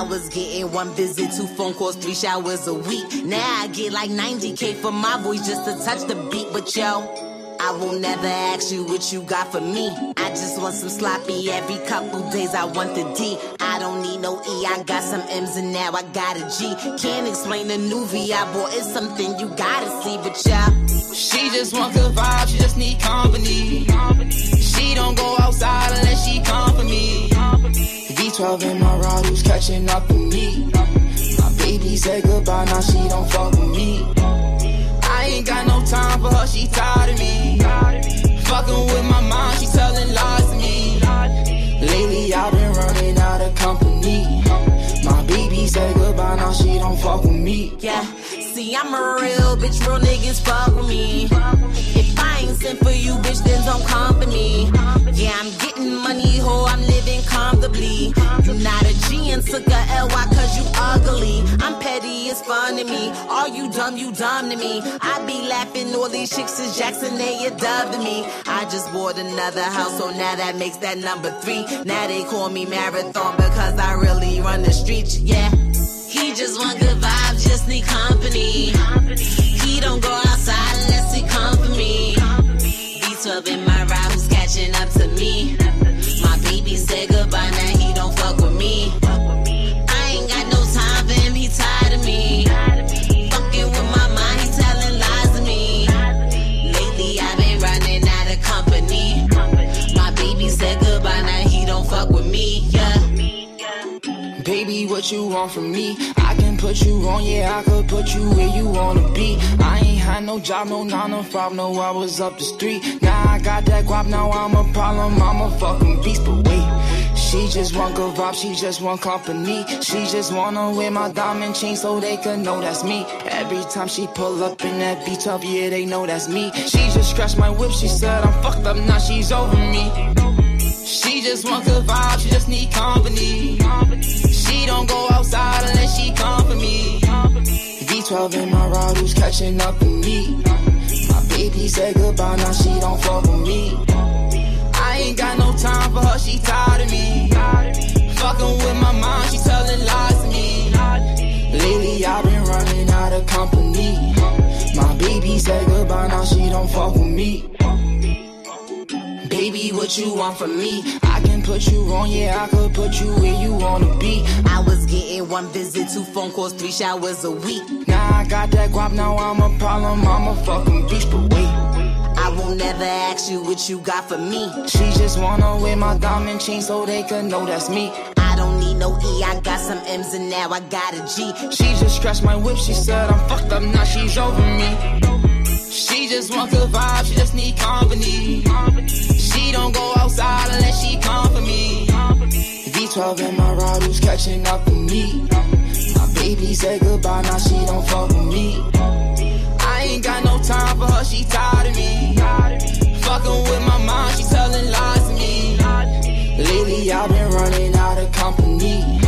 I was getting one visit, two phone calls, three showers a week. Now I get like 90k for my voice just to touch the beat. But yo, I will never ask you what you got for me. I just want some sloppy every couple days. I want the D. I don't need no E. I got some M's and now I got a G. Can't explain the new V I bought. It's something you gotta see, but yeah. She just wants good vibes. She just need company. She don't go outside unless she. V12 in my ride, who's catching up with me? My baby said goodbye, now she don't fuck with me. I ain't got no time for her, she tired of me. Fucking with my mom, she telling lies to me. Lately I've been running out of company. My baby said goodbye, now she don't fuck with me. Yeah, see, I'm a real bitch, real niggas fuck with me. If I ain't sent for you, bitch, then don't come for me. Fun to me. All you dumb, you dumb to me. I be laughing, all these chicks is Jackson, they a dub to me. I just bought another house, so now that makes that number three. Now they call me Marathon because I really run the streets, yeah. He just want good vibes, just need company. He you want from me? I can put you on, yeah, I could put you where you wanna be. I ain't had no job, no 9 to 5, no, I was up the street. Now I got that guap, now I'm a problem, I'm a fucking beast, but wait. She just want good vibes, she just want company. She just wanna wear my diamond chain so they can know that's me. Every time she pull up in that V12, yeah, they know that's me. She just scratched my whip, she said I'm fucked up, now she's over me. She just want good vibes, she just need company. V12 in my ride, who's catching up with me? My baby said goodbye, now she don't fuck with me. I ain't got no time for her, she tired of me. Fucking with my mom, she telling lies to me. Lately I've been running out of company. My baby said goodbye, now she don't fuck with me. Baby, what you want from me? I can put you on, yeah, I could put you where you wanna be. I was getting one visit, two phone calls, three showers a week. Now I got that guap, now I'm a problem, I'm a fucking beast, but wait. I will never ask you what you got for me. She just wanna wear my diamond chain so they can know that's me. I don't need no E, I got some M's and now I got a G. She just scratched my whip, she said I'm fucked up, now she's over me. She just wants good 12 and my rider's catching up with me. My baby said goodbye, now she don't fuck with me. I ain't got no time for her, she tired of me. Fucking with my mind, she telling lies to me. Lately I've been running out of company.